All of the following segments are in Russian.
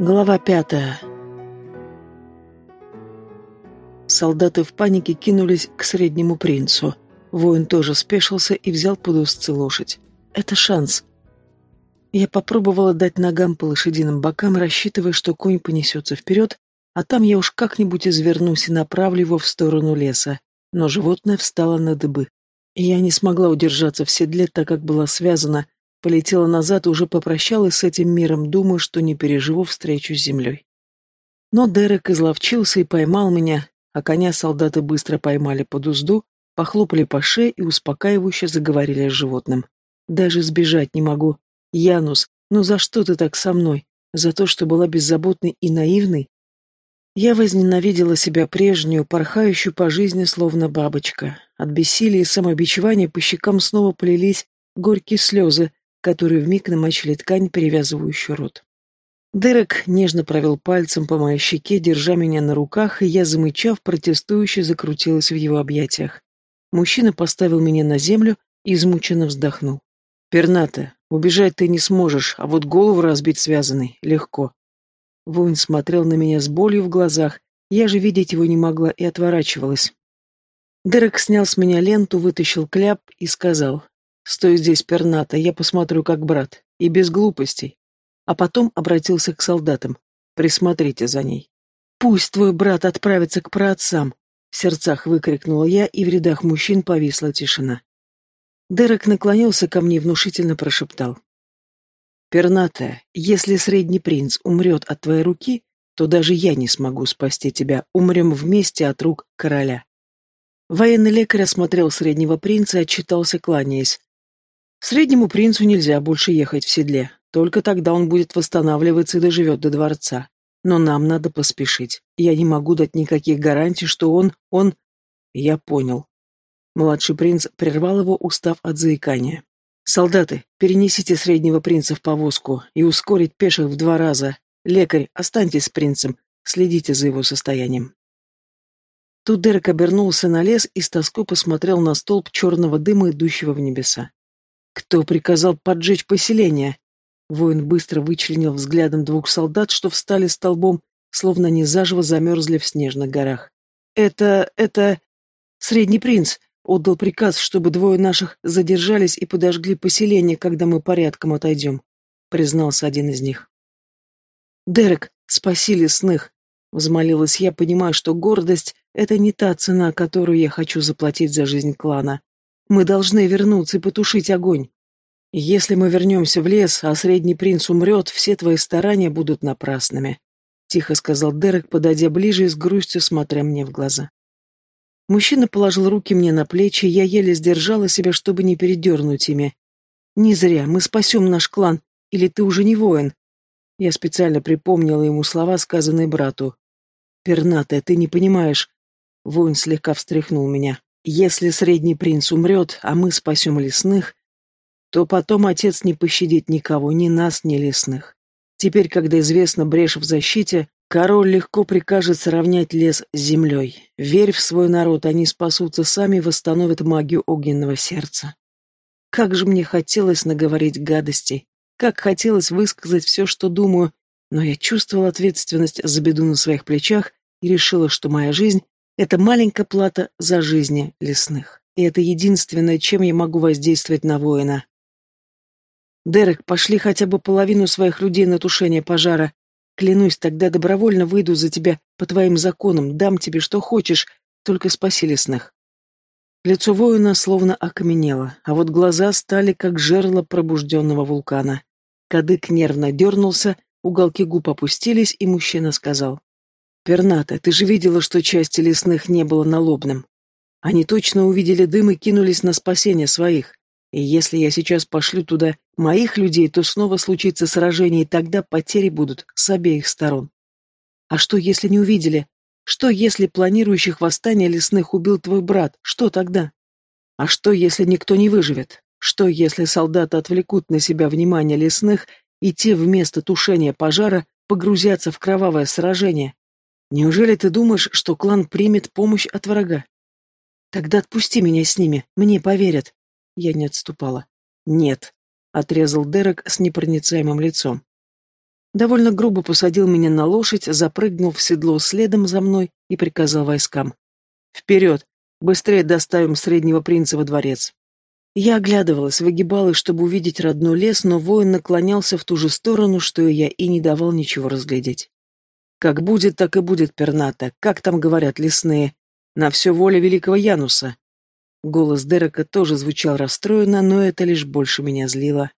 Глава пятая. Солдаты в панике кинулись к среднему принцу. Воин тоже спешился и взял под узцы лошадь. Это шанс. Я попробовала дать ногам по лошадиным бокам, рассчитывая, что конь понесется вперед, а там я уж как-нибудь извернусь и направлю его в сторону леса. Но животное встало на дыбы. Я не смогла удержаться в седле, так как была связана, Полетела назад и уже попрощалась с этим миром, думая, что не переживу встречу с землей. Но Дерек изловчился и поймал меня, а коня солдаты быстро поймали под узду, похлопали по шее и успокаивающе заговорили с животным. «Даже сбежать не могу. Янус, ну за что ты так со мной? За то, что была беззаботной и наивной?» Я возненавидела себя прежнюю, порхающую по жизни, словно бабочка. От бессилия и самобичевания по щекам снова полились горькие слезы, которые вмиг намочили ткань, перевязывающую рот. Дерек нежно провел пальцем по моей щеке, держа меня на руках, и я, замычав, протестующе закрутилась в его объятиях. Мужчина поставил меня на землю и измученно вздохнул. «Перната, убежать ты не сможешь, а вот голову разбить связанный легко». Воин смотрел на меня с болью в глазах, я же видеть его не могла и отворачивалась. Дерек снял с меня ленту, вытащил кляп и сказал, Стой здесь, перната, я посмотрю как брат. И без глупостей. А потом обратился к солдатам. Присмотрите за ней. Пусть твой брат отправится к праотцам. В сердцах выкрикнула я, и в рядах мужчин повисла тишина. Дерек наклонился ко мне и внушительно прошептал. «Перната, если средний принц умрет от твоей руки, то даже я не смогу спасти тебя, умрем вместе от рук короля». Военный лекарь осмотрел среднего принца и отчитался, кланяясь. Среднему принцу нельзя больше ехать в седле, только тогда он будет восстанавливаться и доживет до дворца. Но нам надо поспешить. Я не могу дать никаких гарантий, что он... он... Я понял. Младший принц прервал его, устав от заикания. «Солдаты, перенесите среднего принца в повозку и ускорить пеших в два раза. Лекарь, останьтесь с принцем, следите за его состоянием». Тут Дерек обернулся на лес и с тоской посмотрел на столб черного дыма, идущего в небеса. «Кто приказал поджечь поселение?» Воин быстро вычленил взглядом двух солдат, что встали столбом, словно они заживо замерзли в снежных горах. «Это... это... Средний принц отдал приказ, чтобы двое наших задержались и подожгли поселение, когда мы порядком отойдем», — признался один из них. «Дерек, спаси лесных!» — взмолилась я, понимая, что гордость — это не та цена, которую я хочу заплатить за жизнь клана. Мы должны вернуться и потушить огонь. Если мы вернемся в лес, а средний принц умрет, все твои старания будут напрасными», — тихо сказал Дерек, подойдя ближе и с грустью смотря мне в глаза. Мужчина положил руки мне на плечи, я еле сдержала себя, чтобы не передернуть ими. «Не зря, мы спасем наш клан, или ты уже не воин?» Я специально припомнила ему слова, сказанные брату. «Пернатая, ты не понимаешь». Воин слегка встряхнул меня. Если средний принц умрет, а мы спасем лесных, то потом отец не пощадит никого, ни нас, ни лесных. Теперь, когда известна брешь в защите, король легко прикажет сравнять лес с землей. Верь в свой народ, они спасутся сами и восстановят магию огненного сердца. Как же мне хотелось наговорить гадостей, как хотелось высказать все, что думаю, но я чувствовала ответственность за беду на своих плечах и решила, что моя жизнь это маленькая плата за жизни лесных. И это единственное, чем я могу воздействовать на воина. Дерек, пошли хотя бы половину своих людей на тушение пожара. Клянусь, тогда добровольно выйду за тебя по твоим законам, дам тебе что хочешь, только спаси лесных. Лицо воина словно окаменело, а вот глаза стали как жерло пробужденного вулкана. Кадык нервно дернулся, уголки губ опустились, и мужчина сказал. «Перната, ты же видела, что части лесных не было налобным. Они точно увидели дым и кинулись на спасение своих. И если я сейчас пошлю туда моих людей, то снова случится сражение, и тогда потери будут с обеих сторон. А что, если не увидели? Что, если планирующих восстание лесных убил твой брат? Что тогда? А что, если никто не выживет? Что, если солдаты отвлекут на себя внимание лесных, и те вместо тушения пожара погрузятся в кровавое сражение? Неужели ты думаешь, что клан примет помощь от врага? Тогда отпусти меня с ними, мне поверят. Я не отступала. Нет, отрезал Дерек с непроницаемым лицом. Довольно грубо посадил меня на лошадь, запрыгнул в седло следом за мной и приказал войскам. «Вперед! Быстрее доставим среднего принца во дворец!» Я оглядывалась, выгибалась, чтобы увидеть родной лес, но воин наклонялся в ту же сторону, что и я, и не давал ничего разглядеть. «Как будет, так и будет, перната, как там говорят лесные. На все воля великого Януса!» Голос Дерека тоже звучал расстроенно, но это лишь больше меня злило.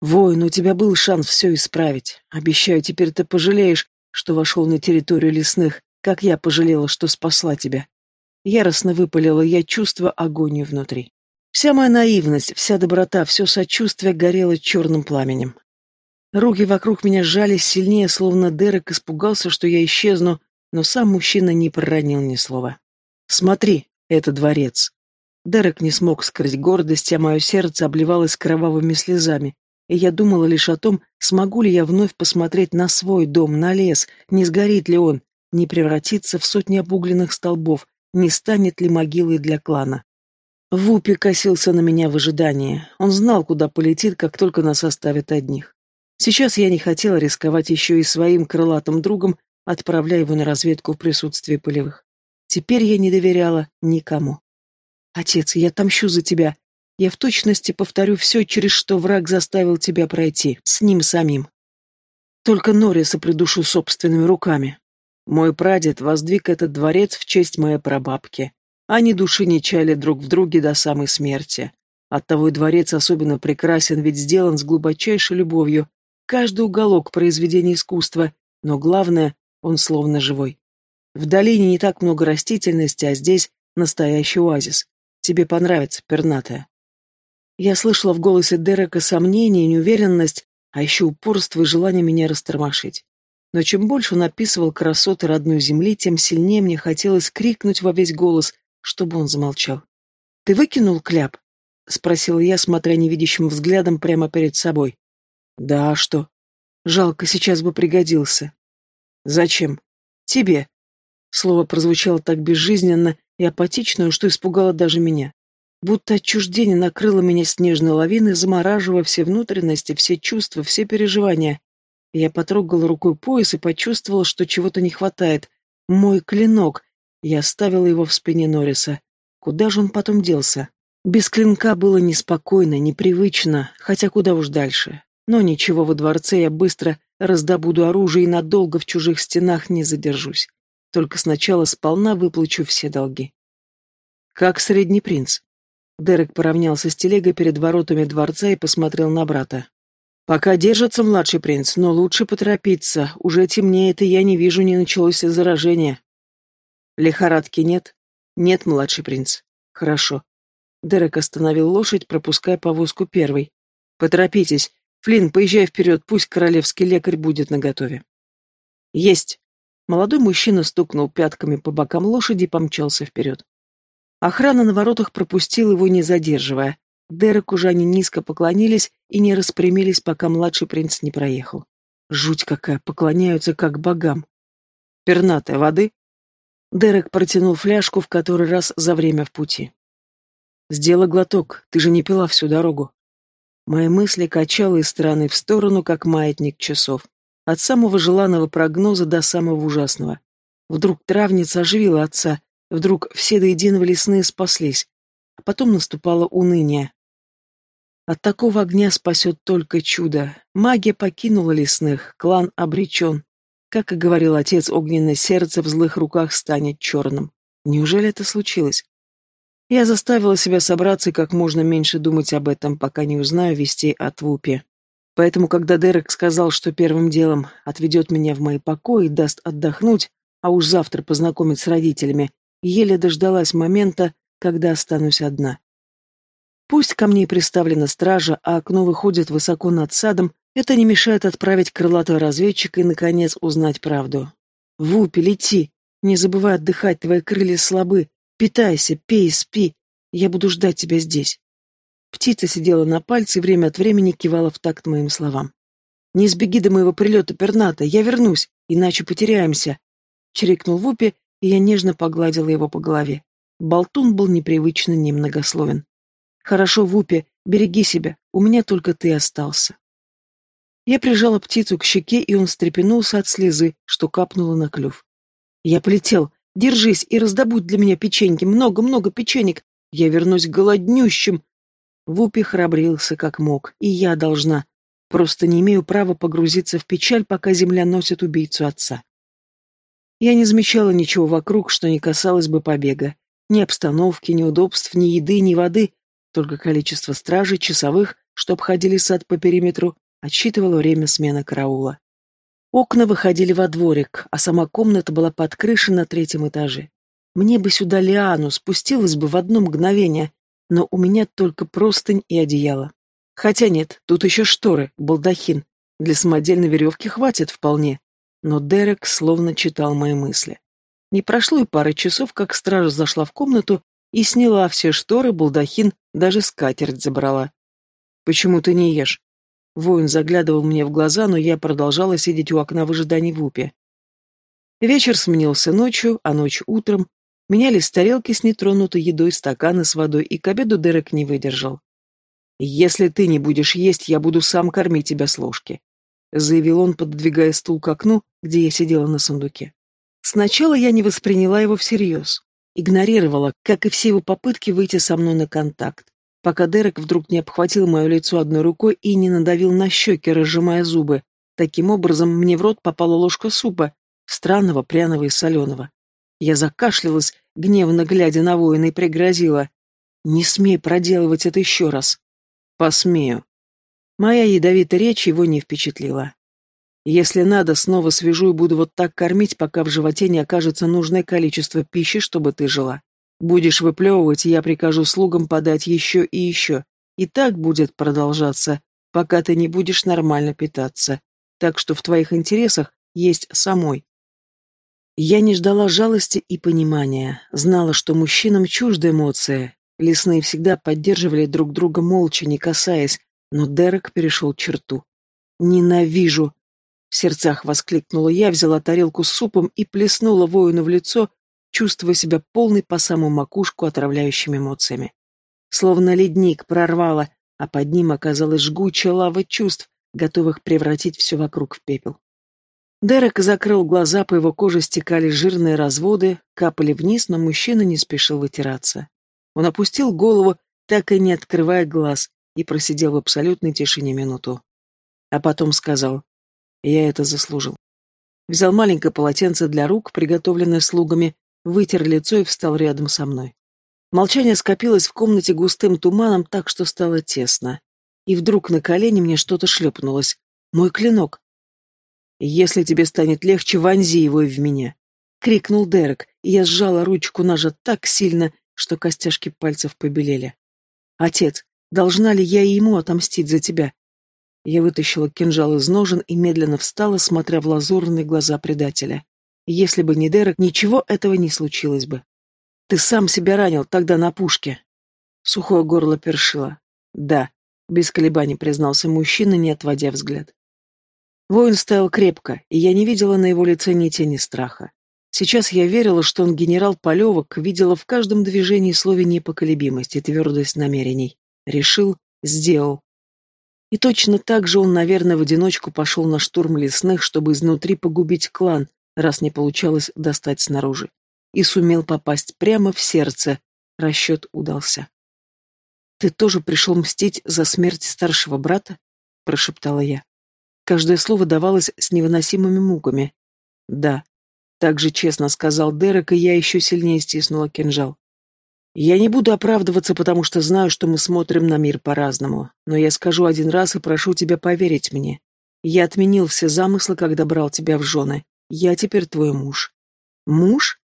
«Воин, у тебя был шанс все исправить. Обещаю, теперь ты пожалеешь, что вошел на территорию лесных, как я пожалела, что спасла тебя». Яростно выпалила я чувство агонию внутри. Вся моя наивность, вся доброта, все сочувствие горело черным пламенем. Руки вокруг меня сжались сильнее, словно Дерек испугался, что я исчезну, но сам мужчина не проронил ни слова. «Смотри, это дворец». Дерек не смог скрыть гордость, а мое сердце обливалось кровавыми слезами и я думала лишь о том, смогу ли я вновь посмотреть на свой дом, на лес, не сгорит ли он, не превратится в сотни обугленных столбов, не станет ли могилой для клана. Вупи косился на меня в ожидании. Он знал, куда полетит, как только нас оставят одних. Сейчас я не хотела рисковать еще и своим крылатым другом, отправляя его на разведку в присутствии полевых. Теперь я не доверяла никому. «Отец, я отомщу за тебя», я в точности повторю все, через что враг заставил тебя пройти, с ним самим. Только Норриса придушу собственными руками. Мой прадед воздвиг этот дворец в честь моей прабабки. Они души не чали друг в друге до самой смерти. Оттого и дворец особенно прекрасен, ведь сделан с глубочайшей любовью. Каждый уголок произведения искусства, но главное, он словно живой. В долине не так много растительности, а здесь настоящий оазис. Тебе понравится, пернатая. Я слышала в голосе Дерека сомнение, неуверенность, а еще упорство и желание меня растормошить. Но чем больше он описывал красоты родной земли, тем сильнее мне хотелось крикнуть во весь голос, чтобы он замолчал. «Ты выкинул кляп?» — спросила я, смотря невидящим взглядом прямо перед собой. «Да, а что? Жалко, сейчас бы пригодился». «Зачем?» «Тебе». Слово прозвучало так безжизненно и апатично, что испугало даже меня. Будто отчуждение накрыло меня снежной лавиной, замораживая все внутренности, все чувства, все переживания. Я потрогала рукой пояс и почувствовала, что чего-то не хватает. Мой клинок. Я оставила его в спине Норриса. Куда же он потом делся? Без клинка было неспокойно, непривычно, хотя куда уж дальше. Но ничего, во дворце я быстро раздобуду оружие и надолго в чужих стенах не задержусь. Только сначала сполна выплачу все долги. Как средний принц. Дерек поравнялся с телегой перед воротами дворца и посмотрел на брата. «Пока держится младший принц, но лучше поторопиться. Уже темнеет, и я не вижу, не началось ли заражение». «Лихорадки нет?» «Нет, младший принц». «Хорошо». Дерек остановил лошадь, пропуская повозку первой. «Поторопитесь. Флинн, поезжай вперед, пусть королевский лекарь будет наготове». «Есть». Молодой мужчина стукнул пятками по бокам лошади и помчался вперед. Охрана на воротах пропустила его, не задерживая. Дерек уже они низко поклонились и не распрямились, пока младший принц не проехал. Жуть какая, поклоняются как богам. Пернатая воды? Дерек протянул фляжку в который раз за время в пути. Сделай глоток, ты же не пила всю дорогу. Мои мысли качало из стороны в сторону, как маятник часов. От самого желанного прогноза до самого ужасного. Вдруг травница оживила отца, Вдруг все до единого лесные спаслись, а потом наступало уныние. От такого огня спасет только чудо. Магия покинула лесных, клан обречен. Как и говорил отец, огненное сердце в злых руках станет черным. Неужели это случилось? Я заставила себя собраться и как можно меньше думать об этом, пока не узнаю вестей от Вупи. Поэтому, когда Дерек сказал, что первым делом отведет меня в мои покои и даст отдохнуть, а уж завтра познакомит с родителями, еле дождалась момента, когда останусь одна. Пусть ко мне приставлена стража, а окно выходит высоко над садом, это не мешает отправить крылатого разведчика и, наконец, узнать правду. Вупи, лети! Не забывай отдыхать, твои крылья слабы. Питайся, пей, спи. Я буду ждать тебя здесь. Птица сидела на пальце и время от времени кивала в такт моим словам. «Не сбеги до моего прилета, перната, я вернусь, иначе потеряемся!» — чирикнул Вупи и я нежно погладила его по голове. Болтун был непривычно немногословен. «Хорошо, Вупи, береги себя, у меня только ты остался». Я прижала птицу к щеке, и он встрепенулся от слезы, что капнуло на клюв. Я полетел. Держись и раздобудь для меня печеньки. Много-много печенек. Я вернусь голоднющим. Вупи храбрился как мог, и я должна. Просто не имею права погрузиться в печаль, пока земля носит убийцу отца. Я не замечала ничего вокруг, что не касалось бы побега. Ни обстановки, ни удобств, ни еды, ни воды. Только количество стражей, часовых, что обходили сад по периметру, отсчитывало время смены караула. Окна выходили во дворик, а сама комната была под крышей на третьем этаже. Мне бы сюда лиану, спустилась бы в одно мгновение, но у меня только простынь и одеяло. Хотя нет, тут еще шторы, балдахин. Для самодельной веревки хватит вполне. Но Дерек словно читал мои мысли. Не прошло и пары часов, как стража зашла в комнату и сняла все шторы, балдахин, даже скатерть забрала. «Почему ты не ешь?» Воин заглядывал мне в глаза, но я продолжала сидеть у окна в ожидании Вупи. Вечер сменился ночью, а ночь утром. Менялись тарелки с нетронутой едой, стаканы с водой, и к обеду Дерек не выдержал. «Если ты не будешь есть, я буду сам кормить тебя с ложки», — заявил он, пододвигая стул к окну, где я сидела на сундуке. Сначала я не восприняла его всерьез. Игнорировала, как и все его попытки выйти со мной на контакт пока Дерек вдруг не обхватил мое лицо одной рукой и не надавил на щеки, разжимая зубы. Таким образом, мне в рот попала ложка супа, странного, пряного и соленого. Я закашлялась, гневно глядя на воина, и пригрозила. «Не смей проделывать это еще раз». «Посмею». Моя ядовитая речь его не впечатлила. «Если надо, снова свяжу и буду вот так кормить, пока в животе не окажется нужное количество пищи, чтобы ты жила. Будешь выплевывать, я прикажу слугам подать еще и еще. И так будет продолжаться, пока ты не будешь нормально питаться. Так что в твоих интересах есть самой. Я не ждала жалости и понимания, знала, что мужчинам чужды эмоции. Лесные всегда поддерживали друг друга молча, не касаясь, но Дерек перешел черту. «Ненавижу!» В сердцах воскликнула я, взяла тарелку с супом и плеснула воину в лицо, чувствуя себя полной по саму макушку отравляющими эмоциями. Словно ледник прорвало, а под ним оказалась жгучая лава чувств, готовых превратить все вокруг в пепел. Дерек закрыл глаза, по его коже стекали жирные разводы, капали вниз, но мужчина не спешил вытираться. Он опустил голову, так и не открывая глаз, и просидел в абсолютной тишине минуту. А потом сказал, «Я это заслужил». Взял маленькое полотенце для рук, приготовленное слугами, вытер лицо и встал рядом со мной. Молчание скопилось в комнате густым туманом так, что стало тесно. И вдруг на колени мне что-то шлепнулось. Мой клинок. «Если тебе станет легче, вонзи его в меня!» — крикнул Дерек, и я сжала ручку ножа так сильно, что костяшки пальцев побелели. «Отец, должна ли я ему отомстить за тебя?» Я вытащила кинжал из ножен и медленно встала, смотря в лазурные глаза предателя. Если бы не Дерек, ничего этого не случилось бы. Ты сам себя ранил тогда на пушке. Сухое горло першило. Да, без колебаний признался мужчина, не отводя взгляд. Воин стоял крепко, и я не видела на его лице ни тени страха. Сейчас я верила, что он генерал Полевок, видела в каждом движении слове непоколебимость и твердость намерений. Решил, сделал. И точно так же он, наверное, в одиночку пошел на штурм лесных, чтобы изнутри погубить клан, раз не получалось достать снаружи. И сумел попасть прямо в сердце. Расчет удался. «Ты тоже пришел мстить за смерть старшего брата?» — прошептала я. Каждое слово давалось с невыносимыми муками. «Да», — так же честно сказал Дерек, и я еще сильнее стиснула кинжал. «Я не буду оправдываться, потому что знаю, что мы смотрим на мир по-разному, но я скажу один раз и прошу тебя поверить мне. Я отменил все замыслы, когда брал тебя в жены. Я теперь твой муж. Муж?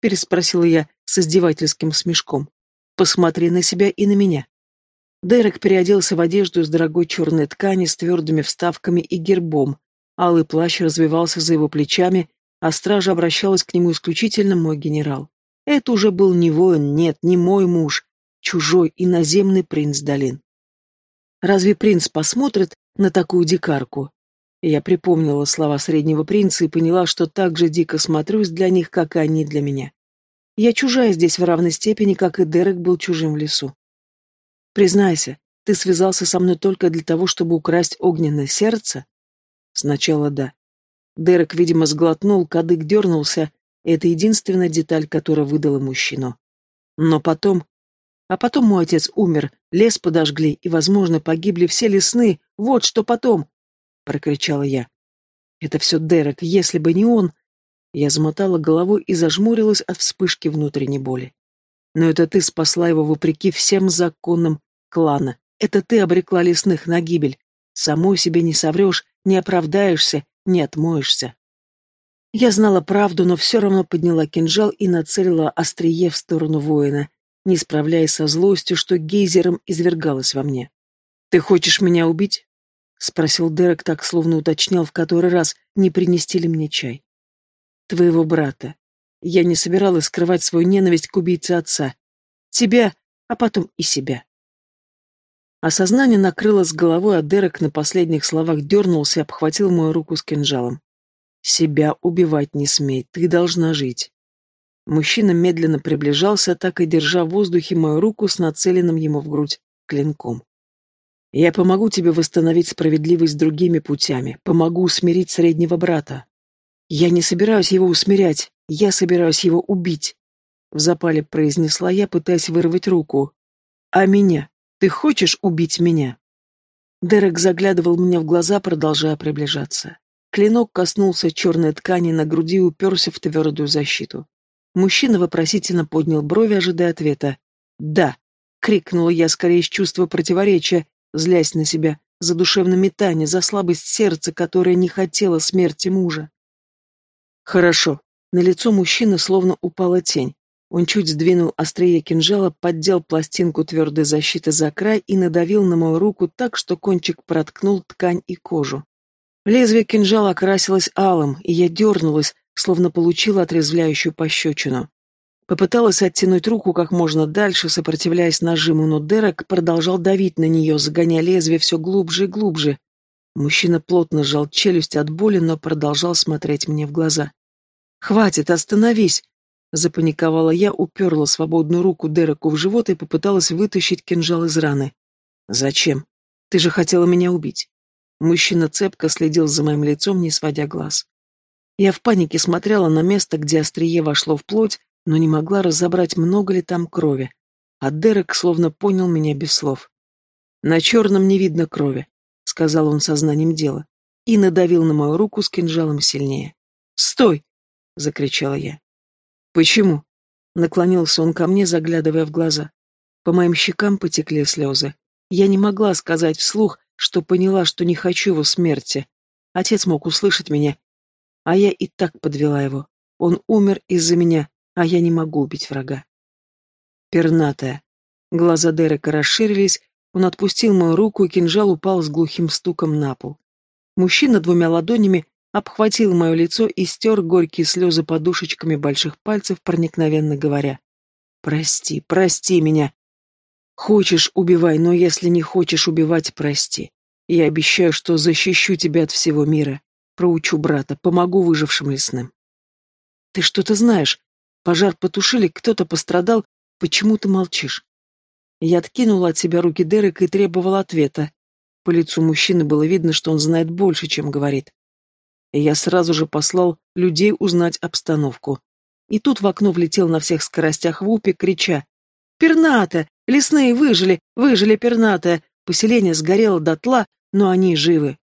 Переспросила я с издевательским смешком. Посмотри на себя и на меня. Дерек переоделся в одежду из дорогой черной ткани с твердыми вставками и гербом. Алый плащ развивался за его плечами, а стража обращалась к нему исключительно мой генерал. Это уже был не воин, нет, не мой муж, чужой иноземный принц Долин. Разве принц посмотрит на такую дикарку? Я припомнила слова среднего принца и поняла, что так же дико смотрюсь для них, как и они для меня. Я чужая здесь в равной степени, как и Дерек был чужим в лесу. Признайся, ты связался со мной только для того, чтобы украсть огненное сердце? Сначала да. Дерек, видимо, сглотнул, кадык дернулся. Это единственная деталь, которая выдала мужчину. Но потом... А потом мой отец умер, лес подожгли, и, возможно, погибли все лесные. Вот что потом! — прокричала я. Это все Дерек, если бы не он... Я замотала головой и зажмурилась от вспышки внутренней боли. Но это ты спасла его вопреки всем законам клана. Это ты обрекла лесных на гибель. Самой себе не соврешь, не оправдаешься, не отмоешься. Я знала правду, но все равно подняла кинжал и нацелила острие в сторону воина, не справляясь со злостью, что гейзером извергалось во мне. «Ты хочешь меня убить?» — спросил Дерек так, словно уточнял в который раз, не принести ли мне чай. «Твоего брата. Я не собиралась скрывать свою ненависть к убийце отца. Тебя, а потом и себя». Осознание накрыло с головой, а Дерек на последних словах дернулся и обхватил мою руку с кинжалом. «Себя убивать не смей, ты должна жить». Мужчина медленно приближался, так и держа в воздухе мою руку с нацеленным ему в грудь клинком. «Я помогу тебе восстановить справедливость другими путями, помогу усмирить среднего брата. Я не собираюсь его усмирять, я собираюсь его убить», — в запале произнесла я, пытаясь вырвать руку. «А меня? Ты хочешь убить меня?» Дерек заглядывал мне в глаза, продолжая приближаться. Клинок коснулся черной ткани на груди и уперся в твердую защиту. Мужчина вопросительно поднял брови, ожидая ответа. «Да!» — крикнула я скорее из чувства противоречия, злясь на себя, за душевное метание, за слабость сердца, которое не хотело смерти мужа. «Хорошо». На лицо мужчины словно упала тень. Он чуть сдвинул острие кинжала, поддел пластинку твердой защиты за край и надавил на мою руку так, что кончик проткнул ткань и кожу. Лезвие кинжала окрасилось алым, и я дернулась, словно получила отрезвляющую пощечину. Попыталась оттянуть руку как можно дальше, сопротивляясь нажиму, но Дерек продолжал давить на нее, загоняя лезвие все глубже и глубже. Мужчина плотно сжал челюсть от боли, но продолжал смотреть мне в глаза. «Хватит, остановись!» Запаниковала я, уперла свободную руку Дереку в живот и попыталась вытащить кинжал из раны. «Зачем? Ты же хотела меня убить». Мужчина цепко следил за моим лицом, не сводя глаз. Я в панике смотрела на место, где острие вошло в плоть, но не могла разобрать, много ли там крови. А Дерек словно понял меня без слов. «На черном не видно крови», — сказал он сознанием дела, и надавил на мою руку с кинжалом сильнее. «Стой!» — закричала я. «Почему?» — наклонился он ко мне, заглядывая в глаза. По моим щекам потекли слезы. Я не могла сказать вслух, что поняла, что не хочу его смерти. Отец мог услышать меня а я и так подвела его. Он умер из-за меня, а я не могу убить врага. Пернатая. Глаза Дерека расширились, он отпустил мою руку, и кинжал упал с глухим стуком на пол. Мужчина двумя ладонями обхватил мое лицо и стер горькие слезы подушечками больших пальцев, проникновенно говоря. «Прости, прости меня. Хочешь — убивай, но если не хочешь убивать, прости. Я обещаю, что защищу тебя от всего мира. Проучу брата, помогу выжившим лесным. Ты что-то знаешь. Пожар потушили, кто-то пострадал. Почему ты молчишь? Я откинула от себя руки Дерека и требовала ответа. По лицу мужчины было видно, что он знает больше, чем говорит. И я сразу же послал людей узнать обстановку. И тут в окно влетел на всех скоростях Вупи, крича «Перната! Лесные выжили! Выжили перната! Поселение сгорело дотла, но они живы!»